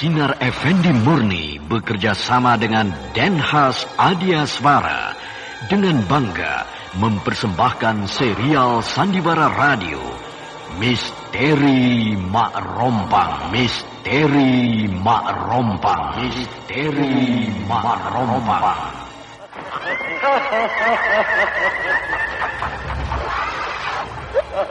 Sinar Effendi Murni bekerja sama dengan Denhas Adiaswara dengan bangga mempersembahkan serial Sandiwara Radio Misteri Mak Rompang Misteri Mak Rompang Misteri Mak Rompang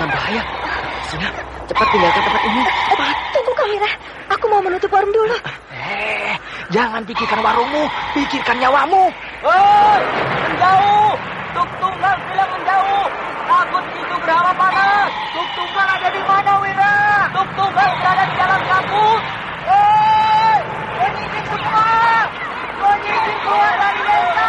Ketangan bahaya. Sina, cepat tinggalkan tempat ini. Cepat. Tunggu Kamira, aku mau menutup warung dulu. Eh, jangan pikirkan warungmu, pikirkan nyawamu. Hei, menjauh. Tuk tunggal bilang menjauh. Takut itu berapa panas. Tuk tunggal ada di mana, Wira? Tuk tunggal berada di dalam kabut. Hei, penyidik semua. Penyidik keluar dari desa.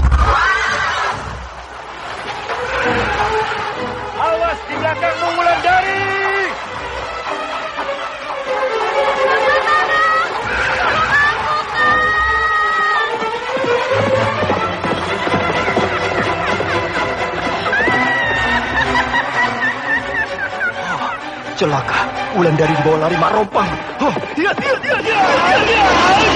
Celaka, Wulandari dibawa lari Mak Rompang. Oh, iya, iya, iya, iya, iya, iya.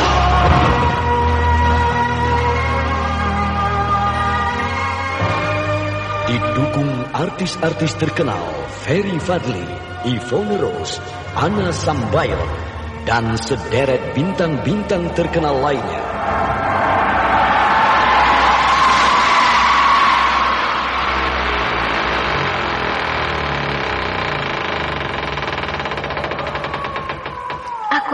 Didukung artis-artis terkenal Ferry Fadli, Yvonne Rose, Anna Sambayon, dan sederet bintang-bintang terkenal lainnya.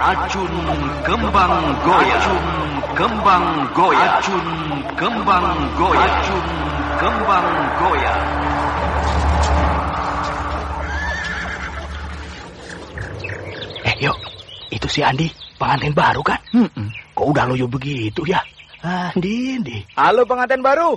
Racun Kembang Goya Racun Kembang Goya Racun Kembang Goya Racun Kembang Goya Eh, yuk. Itu si Andi, pengantin baru kan? Kok udah loyo begitu ya? Andi, Andi. Halo pengantin baru.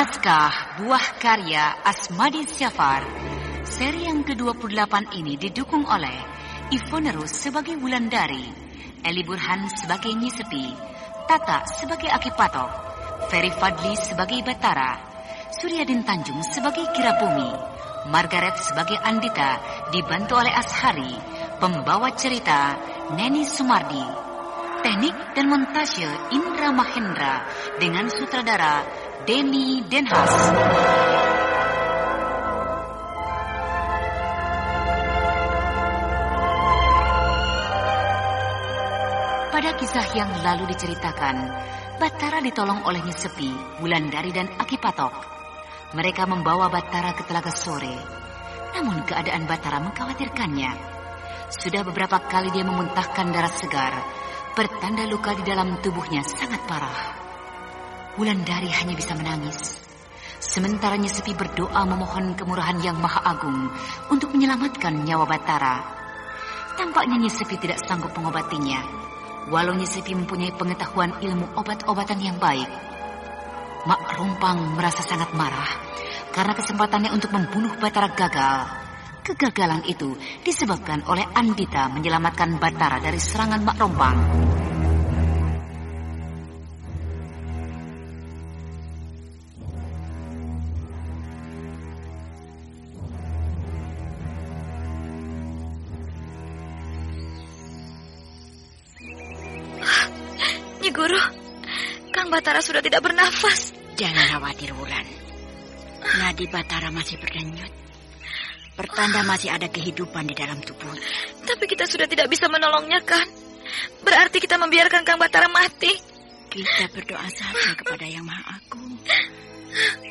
Naskah Buah Karya Asmadi Syafar. Seri yang ke-28 ini didukung oleh Ivonerus sebagai Wulandari Eli Burhan sebagai Nyisepi Tata sebagai Aki Patok Ferry Fadli sebagai Batara Suryadin Tanjung sebagai Kirabumi Margaret sebagai Andita dibantu oleh Ashari Pembawa cerita Neni Sumardi Teknik dan montase Indra Mahendra dengan sutradara Denny Denhas. Pada kisah yang lalu diceritakan, Batara ditolong oleh Nyesepi, Wulandari dan Aki Patok. Mereka membawa Batara ke Telaga Sore. Namun keadaan Batara mengkhawatirkannya. Sudah beberapa kali dia memuntahkan darah segar, pertanda luka di dalam tubuhnya sangat parah. Wulandari hanya bisa menangis. Sementara Nyesepi berdoa memohon kemurahan yang maha agung untuk menyelamatkan nyawa Batara. Tampaknya Nyesepi tidak sanggup mengobatinya, walau Nyesepi mempunyai pengetahuan ilmu obat-obatan yang baik. Mak Rumpang merasa sangat marah karena kesempatannya untuk membunuh Batara gagal. Kegagalan itu disebabkan oleh Andita menyelamatkan Batara dari serangan Mak Rompang. Nyi Guru, Kang Batara sudah tidak bernafas. Jangan khawatir, Wulan. Nadi Batara masih berdenyut. Pertanda masih ada kehidupan di dalam tubuhnya. Tapi kita sudah tidak bisa menolongnya, kan? Berarti kita membiarkan Kang Batara mati. Kita berdoa saja kepada Yang Maha Agung.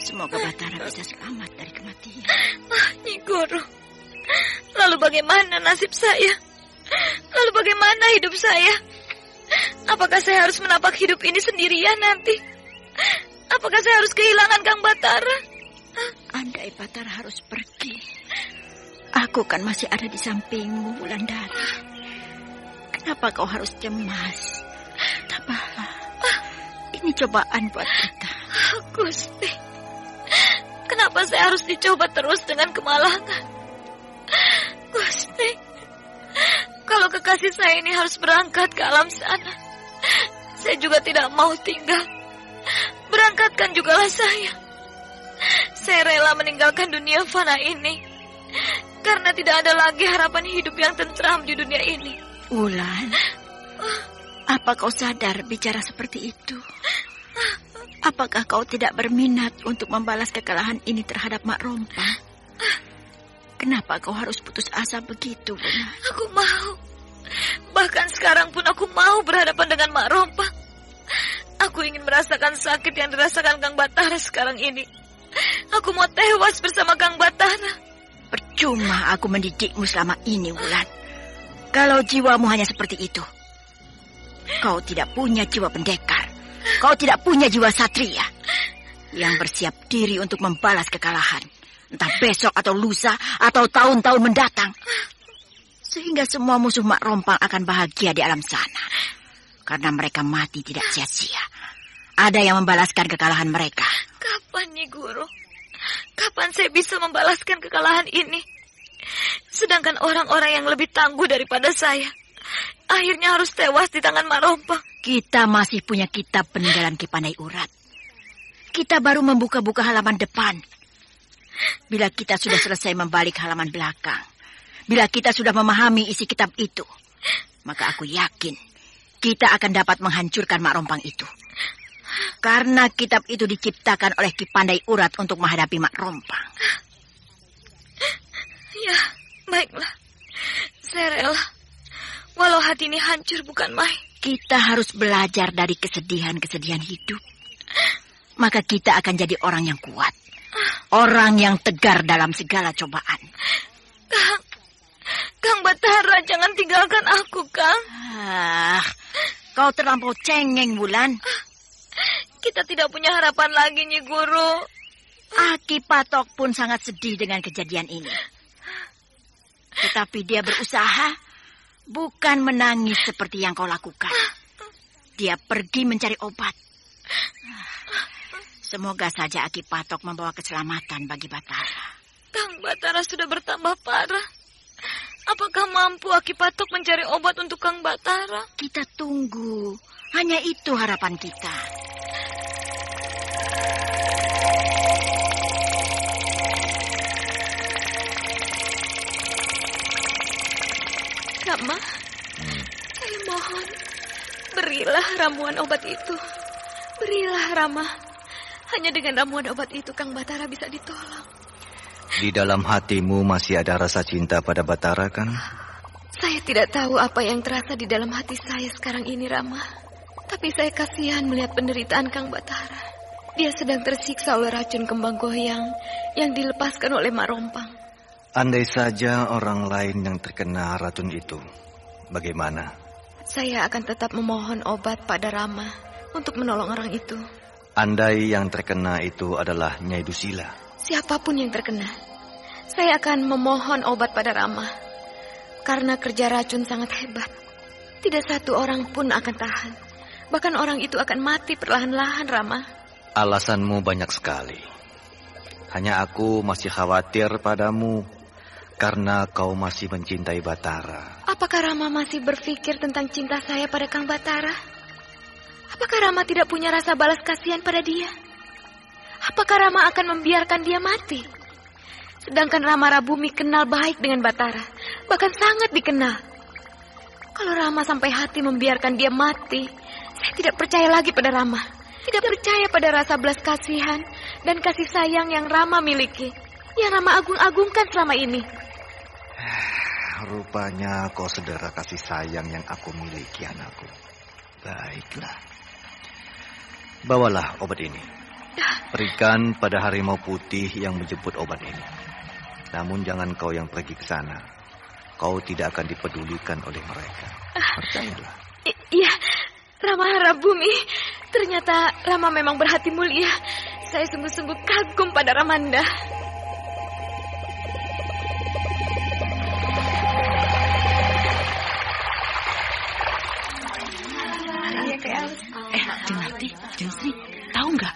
Semoga Batara bisa selamat dari kematian. Ah, Nyi Guru, lalu bagaimana nasib saya? Lalu bagaimana hidup saya? Apakah saya harus menapak hidup ini sendirian nanti? Apakah saya harus kehilangan Kang Batara? Andai Batara harus pergi, aku kan masih ada di sampingmu, Wulandari. Kenapa kau harus cemas? Tabahlah. Ini cobaan buat kita. Gusti, kenapa saya harus dicoba terus dengan kemalangan? Gusti, kalau kekasih saya ini harus berangkat ke alam sana, saya juga tidak mau tinggal. Berangkatkan jugalah saya. Saya rela meninggalkan dunia fana ini. Karena tidak ada lagi harapan hidup yang tentram di dunia ini. Ulan, apa kau sadar bicara seperti itu? Apakah kau tidak berminat untuk membalas kekalahan ini terhadap Mak Rompang? Kenapa kau harus putus asa begitu, Buna? Aku mau. Bahkan sekarang pun aku mau berhadapan dengan Mak Rompang. Aku ingin merasakan sakit yang dirasakan Kang Batara sekarang ini. Aku mau tewas bersama Kang Batara. Percuma aku mendidikmu selama ini, Wulan. Kalau jiwamu hanya seperti itu. Kau tidak punya jiwa pendekar. Kau tidak punya jiwa satria. Yang bersiap diri untuk membalas kekalahan. Entah besok atau lusa atau tahun-tahun mendatang. Sehingga semua musuh Mak Rompang akan bahagia di alam sana. Karena mereka mati tidak sia-sia. Ada yang membalaskan kekalahan mereka. Kapan, Nyi Guru? Kapan saya bisa membalaskan kekalahan ini? Sedangkan orang-orang yang lebih tangguh daripada saya, akhirnya harus tewas di tangan Mak Rompang. Kita masih punya kitab peninggalan Kipandai Urat. Kita baru membuka-buka halaman depan. Bila kita sudah selesai membalik halaman belakang, bila kita sudah memahami isi kitab itu, maka aku yakin kita akan dapat menghancurkan Mak Rompang itu. Karena kitab itu diciptakan oleh Ki Pandai Urat untuk menghadapi Mak Rompang. Ya, baiklah. Saya rela. Walau hati ini hancur bukan main. Kita harus belajar dari kesedihan-kesedihan hidup. Maka kita akan jadi orang yang kuat. Orang yang tegar dalam segala cobaan. Kang, Kang Batara, jangan tinggalkan aku, Kang. Ah, kau terlampau cengeng, Bulan. Kita tidak punya harapan lagi, Nyi Guru. Aki Patok pun sangat sedih dengan kejadian ini. Tetapi dia berusaha bukan menangis seperti yang kau lakukan. Dia pergi mencari obat. Semoga saja Aki Patok membawa keselamatan bagi Batara. Kang Batara sudah bertambah parah. Apakah mampu Aki Patok mencari obat untuk Kang Batara? Kita tunggu. Hanya itu harapan kita. Berilah ramuan obat itu. Berilah Rama. Hanya dengan ramuan obat itu Kang Batara bisa ditolong. Di dalam hatimu masih ada rasa cinta pada Batara kan? Saya tidak tahu apa yang terasa di dalam hati saya sekarang ini, Rama. Tapi saya kasihan melihat penderitaan Kang Batara. Dia sedang tersiksa oleh racun kembang goyang yang dilepaskan oleh Mak Rompang. Andai saja orang lain yang terkena racun itu, bagaimana? Saya akan tetap memohon obat pada Rama untuk menolong orang itu. Andai yang terkena itu adalah Nyai Dusila. Siapa pun yang terkena, saya akan memohon obat pada Rama. Karena kerja racun sangat hebat. Tidak satu orang pun akan tahan. Bahkan orang itu akan mati perlahan-lahan, Rama. Alasanmu banyak sekali. Hanya aku masih khawatir padamu karena kau masih mencintai Batara. Apakah Rama masih berpikir tentang cinta saya pada Kang Batara? Apakah Rama tidak punya rasa balas kasihan pada dia? Apakah Rama akan membiarkan dia mati? Sedangkan Rama Rabumi kenal baik dengan Batara, bahkan sangat dikenal. Kalau Rama sampai hati membiarkan dia mati, saya tidak percaya lagi pada Rama. Tidak percaya pada rasa belas kasihan dan kasih sayang yang Rama miliki. Yang Rama agung-agungkan selama ini. Rupanya kau sedara kasih sayang yang aku miliki anakku. Baiklah. Bawalah obat ini. Berikan pada harimau putih yang menjemput obat ini. Namun jangan kau yang pergi ke sana. Kau tidak akan dipedulikan oleh mereka. Percayalah. Iya, Rama Harabumi. Ternyata Rama memang berhati mulia. Saya sungguh-sungguh kagum pada Ramanda. Eh, Jeng Narti, Jeng Sri, tahu nggak?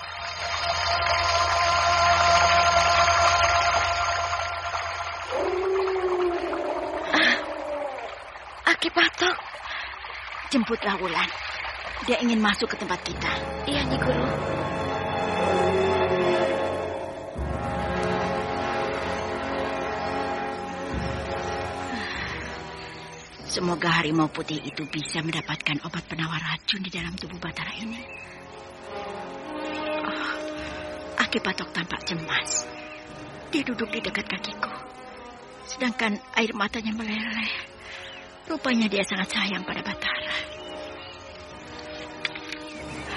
Aki Patok. Jemputlah Wulan. Dia ingin masuk ke tempat kita. Iya, Nyi Guru. Semoga harimau putih itu bisa mendapatkan obat penawar racun di dalam tubuh Batara ini. Oh, Aki Patok tampak cemas. Dia duduk di dekat kakiku. Sedangkan air matanya meleleh. Rupanya dia sangat sayang pada Batara.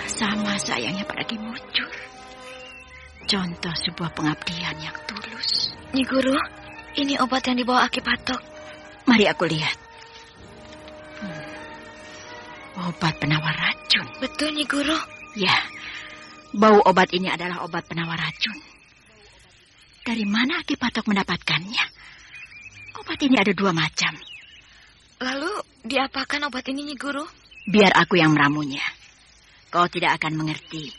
Sama sayangnya pada Ki Mucur. Contoh sebuah pengabdian yang tulus. Nyi Guru, ini obat yang dibawa Aki Patok. Mari aku lihat. Hmm. Obat penawar racun. Betul, Nyi Guru. Ya, bau obat ini adalah obat penawar racun. Dari mana Aki Patok mendapatkannya? Obat ini ada dua macam. Lalu, diapakan obat ini, Nyi Guru? Biar aku yang meramunya. Kau tidak akan mengerti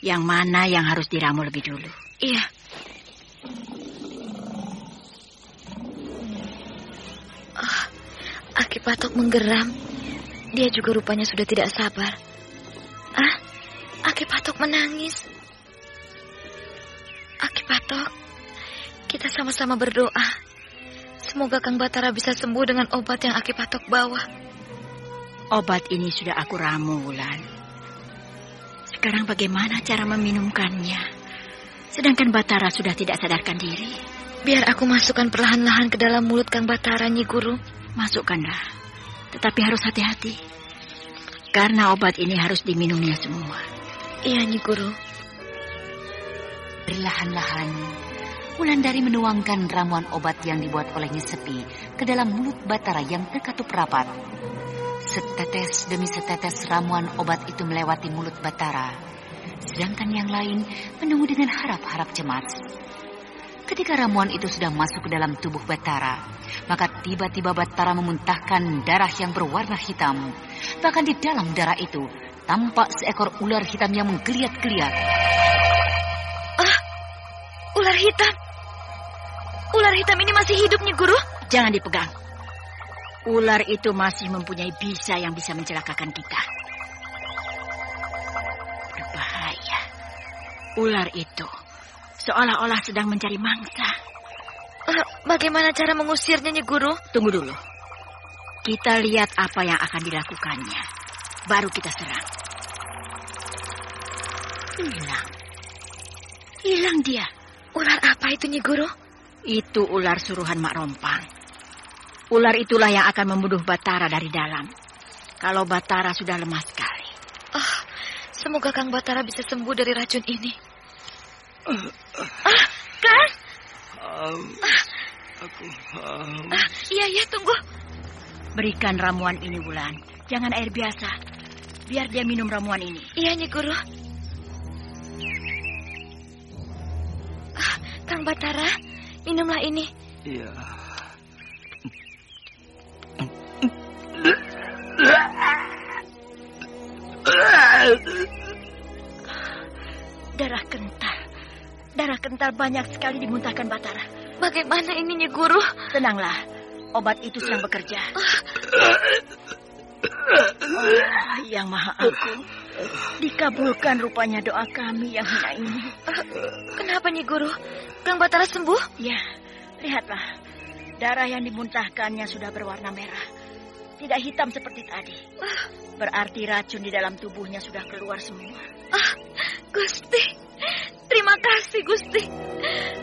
yang mana yang harus diramu lebih dulu. Iya. Ah, Aki Patok menggeram. Dia juga rupanya sudah tidak sabar. Ah, Aki Patok menangis. Aki Patok, kita sama-sama berdoa. Semoga Kang Batara bisa sembuh dengan obat yang Aki Patok bawa. Obat ini sudah aku ramu, Wulan. Sekarang bagaimana cara meminumkannya? Sedangkan Batara sudah tidak sadarkan diri. Biar aku masukkan perlahan-lahan ke dalam mulut Kang Batara, Nyi Guru. Masukkanlah. Tetapi harus hati-hati. Karena obat ini harus diminumnya semua. Iya, Nyi Guru. Perlahan-lahan, Wulandari menuangkan ramuan obat yang dibuat olehnya sepi ke dalam mulut Batara yang terkatup rapat. Setetes demi setetes ramuan obat itu melewati mulut Batara, sedangkan yang lain menunggu dengan harap-harap cemas. Ketika ramuan itu sudah masuk ke dalam tubuh Batara, maka tiba-tiba Batara memuntahkan darah yang berwarna hitam. Bahkan di dalam darah itu tampak seekor ular hitam yang menggeliat-geliat. Ah, ular hitam. Ular hitam ini masih hidup, Nyi Guru? Jangan dipegang. Ular itu masih mempunyai bisa yang bisa mencelakakan kita. Berbahaya. Ular itu seolah-olah sedang mencari mangsa. Uh, bagaimana cara mengusirnya, Nyi Guru? Tunggu dulu. Kita lihat apa yang akan dilakukannya. Baru kita serang. Hilang. Hilang dia. Ular apa itu, Nyi Guru? Itu ular suruhan Mak Rompang. Ular itulah yang akan membunuh Batara dari dalam. Kalau Batara sudah lemah sekali. Oh, semoga Kang Batara bisa sembuh dari racun ini. Ah, Kang? Um, ah. Aku um... ah, Iya, iya, tunggu. Berikan ramuan ini, Bulan. Jangan air biasa. Biar dia minum ramuan ini. Iya, Nyi Guru. Ah, Kang Batara, Minumlah ini. Iya. Darah kental. Darah kental banyak sekali dimuntahkan Batara. Bagaimana ini, Nyi Guru? Tenanglah. Obat itu sedang bekerja. Oh, yang Maha Agung, dikabulkan rupanya doa kami yang hina ini. Kenapa Nyi Guru? Kang Batara sembuh? Ya, lihatlah. Darah yang dimuntahkannya sudah berwarna merah. Tidak hitam seperti tadi. Berarti racun di dalam tubuhnya sudah keluar semua. Ah, Gusti. Terima kasih, Gusti.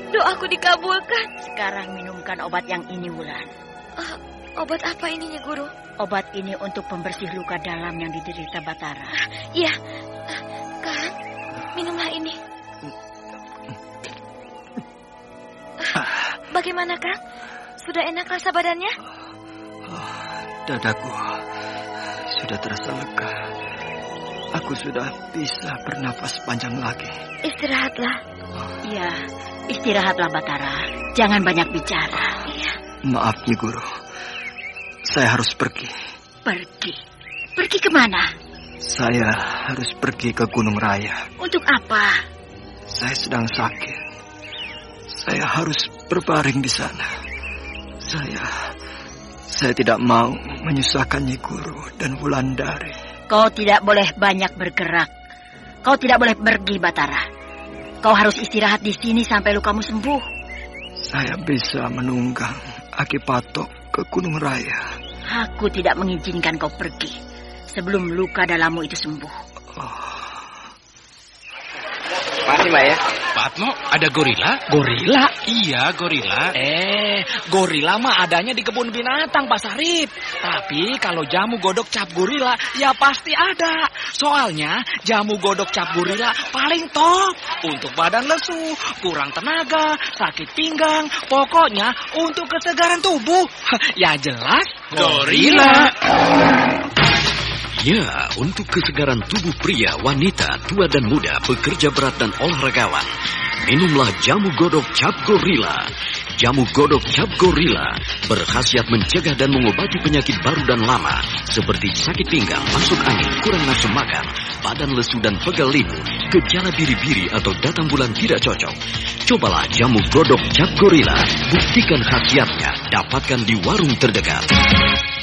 Doaku dikabulkan. Sekarang minumkan obat yang ini, Wulan. Uh, obat apa ini, Nyi Guru? Obat ini untuk pembersih luka dalam yang diderita Batara. Iya. Kang, minumlah ini. Bagaimana, Kang? Sudah enak rasa badannya? Oh, dadaku sudah terasa lega. Aku sudah bisa bernapas panjang lagi. Istirahatlah. Iya, istirahatlah Batara. Jangan banyak bicara. Iya. Maaf, Nyi Guru. Saya harus pergi. Pergi? Pergi ke mana? Saya harus pergi ke Gunung Raya. Untuk apa? Saya sedang sakit. Saya harus berbaring di sana. Saya saya tidak mau menyusahkan Nyi Guru dan Wulandari. Kau tidak boleh banyak bergerak. Kau tidak boleh pergi, Batara. Kau harus istirahat di sini sampai lukamu sembuh. Saya bisa menunggang Aki Patok ke Gunung Raya. Aku tidak mengizinkan kau pergi sebelum luka dalammu itu sembuh. Oh. Masih, Mbak ya? Patmo, ada gorila? Gorila? Iya, gorila. Eh, gorila mah adanya di kebun binatang, Pak Sarip. Tapi kalau jamu godok cap gorila, ya pasti ada. Soalnya jamu godok cap gorila paling top. Untuk badan lesu, kurang tenaga, sakit pinggang, pokoknya untuk kesegaran tubuh. ya jelas, gorila. Ya, untuk kesegaran tubuh pria, wanita, tua dan muda, pekerja berat dan olahragawan, minumlah jamu godok cap gorila. Jamu godok cap gorila berkhasiat mencegah dan mengobati penyakit baru dan lama seperti sakit pinggang, masuk angin, kurang nafsu makan, badan lesu dan pegal linu, gejala biri-biri atau datang bulan tidak cocok. Cobalah jamu godok cap gorila, buktikan khasiatnya, dapatkan di warung terdekat.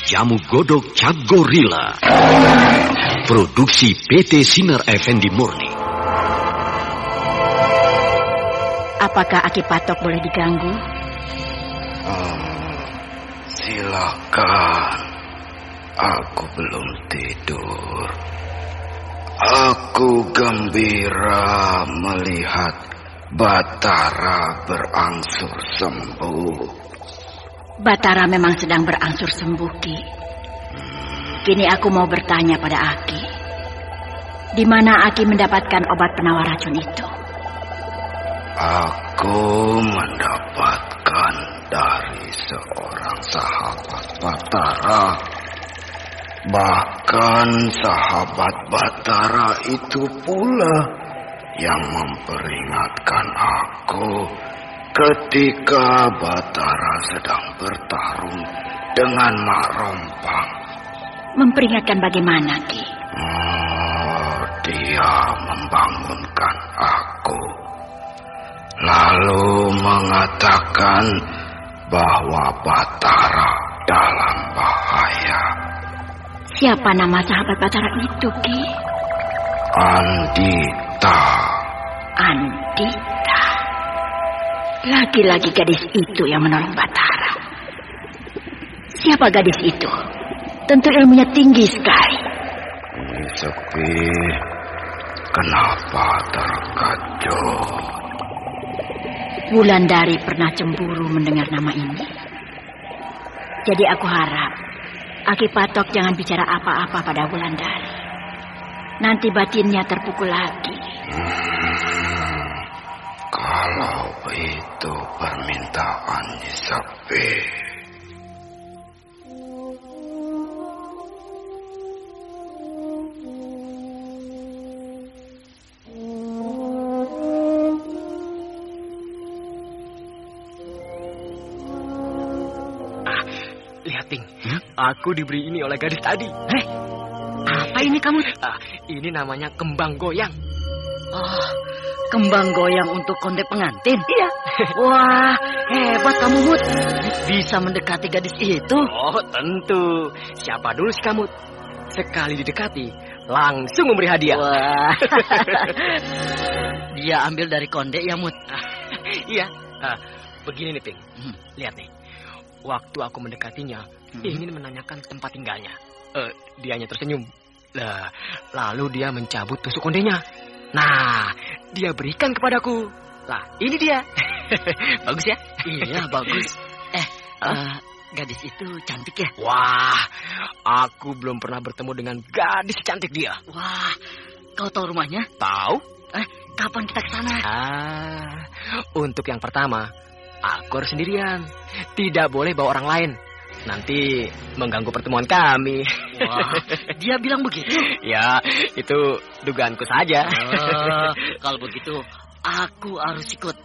Jamu Godok Cap Gorilla. Produksi PT Sinar Effendi Murni. Apakah Aki Patok boleh diganggu? Oh, Silakan. Aku belum tidur. Aku gembira melihat Batara berangsur sembuh. Batara memang sedang berangsur sembuh, Ki. Kini aku mau bertanya pada Aki. Di mana Aki mendapatkan obat penawar racun itu? Aku mendapatkan dari seorang sahabat Batara. Bahkan sahabat Batara itu pula yang memperingatkan aku ketika Batara sedang bertarung dengan Mak Rompang. Memperingatkan bagaimana, Ki? Oh, dia membangunkan aku. Lalu mengatakan bahwa Batara dalam bahaya. Siapa nama sahabat Batara itu, Ki? Andita. Andita. Lagi-lagi gadis itu yang menolong Batara. Siapa gadis itu? Tentu ilmunya tinggi sekali. Ini sepi. Kenapa terkejut? Wulandari pernah cemburu mendengar nama ini. Jadi aku harap Aki Patok jangan bicara apa-apa pada Wulandari. Nanti batinnya terpukul lagi. Hmm, kalau itu permintaan Sepi. Aku diberi ini oleh gadis tadi. Eh, apa ini kamu? Ah, ini namanya kembang goyang. Oh, kembang goyang untuk konde pengantin? Iya. Wah, hebat kamu, Mut. Bisa mendekati gadis itu. Oh, tentu. Siapa dulu si kamu? Sekali didekati, langsung memberi hadiah. Wah. Dia ambil dari konde ya, Mut. iya. Ah, begini nih, Ping. Hmm. Lihat nih. Waktu aku mendekatinya, hmm. ingin menanyakan tempat tinggalnya. Uh, dianya tersenyum. Lah, lalu dia mencabut tusuk kondenya. Nah, dia berikan kepadaku. Lah, ini dia. bagus ya? Iya, bagus. Eh, uh, gadis itu cantik ya? Wah, aku belum pernah bertemu dengan gadis cantik dia. Wah, kau tahu rumahnya? Tahu. Eh, kapan kita ke sana? Ah, untuk yang pertama, aku harus sendirian. Tidak boleh bawa orang lain. Nanti mengganggu pertemuan kami. Wah, dia bilang begitu? ya, itu dugaanku saja. Oh, kalau begitu, aku harus ikut.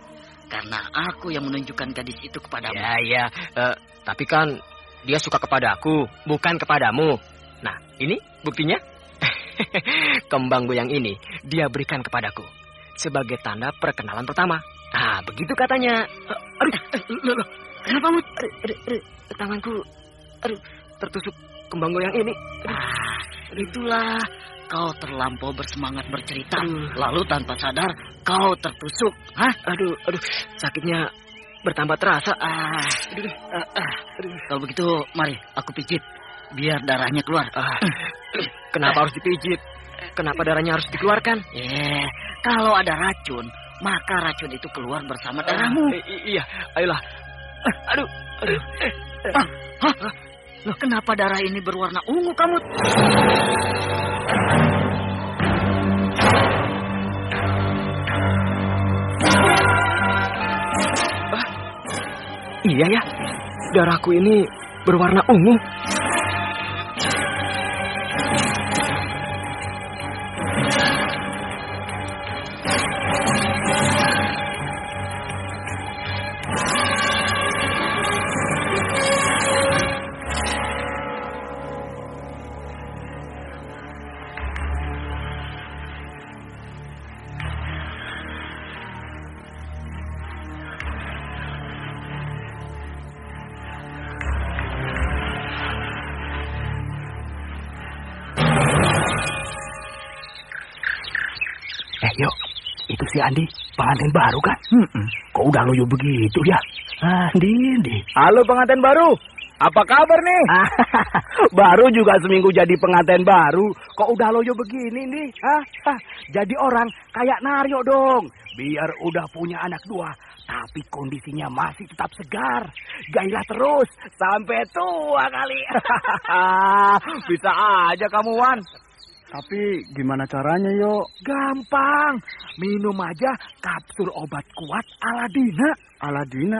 Karena aku yang menunjukkan gadis itu kepadamu. Ya, ya. Uh, tapi kan dia suka kepada aku, bukan kepadamu. Nah, ini buktinya. Kembang goyang ini dia berikan kepadaku. Sebagai tanda perkenalan pertama. Nah, begitu katanya. Uh, aduh, loh, loh. Kenapa, Mut? Aduh, aduh, aduh, tanganku, aduh, tertusuk kembang goyang ini. Aduh. Ah, itulah kau terlampau bersemangat bercerita, lalu tanpa sadar kau tertusuk. Hah? Aduh, aduh, sakitnya bertambah terasa. Ah, aduh, ah, ah. aduh. Kalau begitu, mari aku pijit, biar darahnya keluar. Ah, kenapa harus dipijit? Kenapa darahnya harus dikeluarkan? Eh, kalau ada racun, maka racun itu keluar bersama darahmu. Uh, iya, ayolah. Aduh, aduh. Ah, hah? Loh, kenapa darah ini berwarna ungu kamu? Ah, iya ya, darahku ini berwarna ungu. Pengantin baru kan? Hmm, Kok udah loyo begitu ya? Andi, Andi. Halo pengantin baru. Apa kabar nih? baru juga seminggu jadi pengantin baru. Kok udah loyo begini nih? Hah? Hah, Jadi orang kayak Naryo dong. Biar udah punya anak dua, tapi kondisinya masih tetap segar. Gailah terus sampai tua kali. Bisa aja kamu Wan. Tapi gimana caranya yo? Gampang. Minum aja kapsul obat kuat Aladina. Aladina.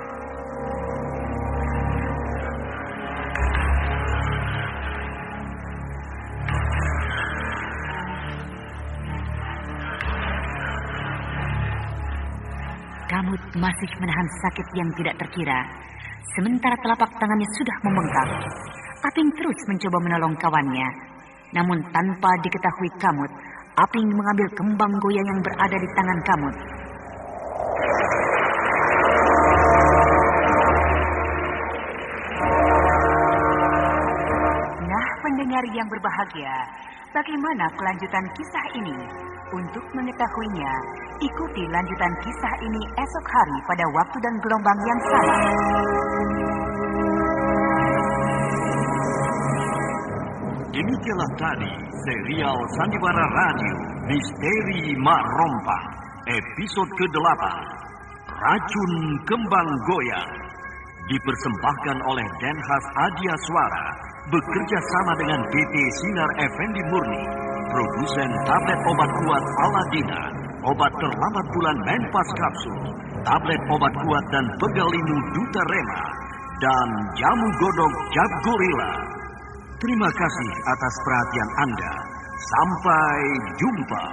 Kamut masih menahan sakit yang tidak terkira. Sementara telapak tangannya sudah membengkak. Aping terus mencoba menolong kawannya. Namun tanpa diketahui Kamut, Aping mengambil kembang goyang yang berada di tangan Kamut. Nah, pendengar yang berbahagia, bagaimana kelanjutan kisah ini? Untuk mengetahuinya, ikuti lanjutan kisah ini esok hari pada waktu dan gelombang yang sama. Demikianlah tadi serial Sandiwara Radio Misteri Mak Rompang episode ke-8 Racun Kembang Goyang dipersembahkan oleh Denhas Adia Suara bekerja sama dengan PT Sinar Effendi Murni produsen tablet obat kuat Aladina obat terlambat bulan Menpas Kapsul tablet obat kuat dan pegalinu Duta Rema dan jamu godok Jab Gorilla Terima kasih atas perhatian Anda. Sampai jumpa.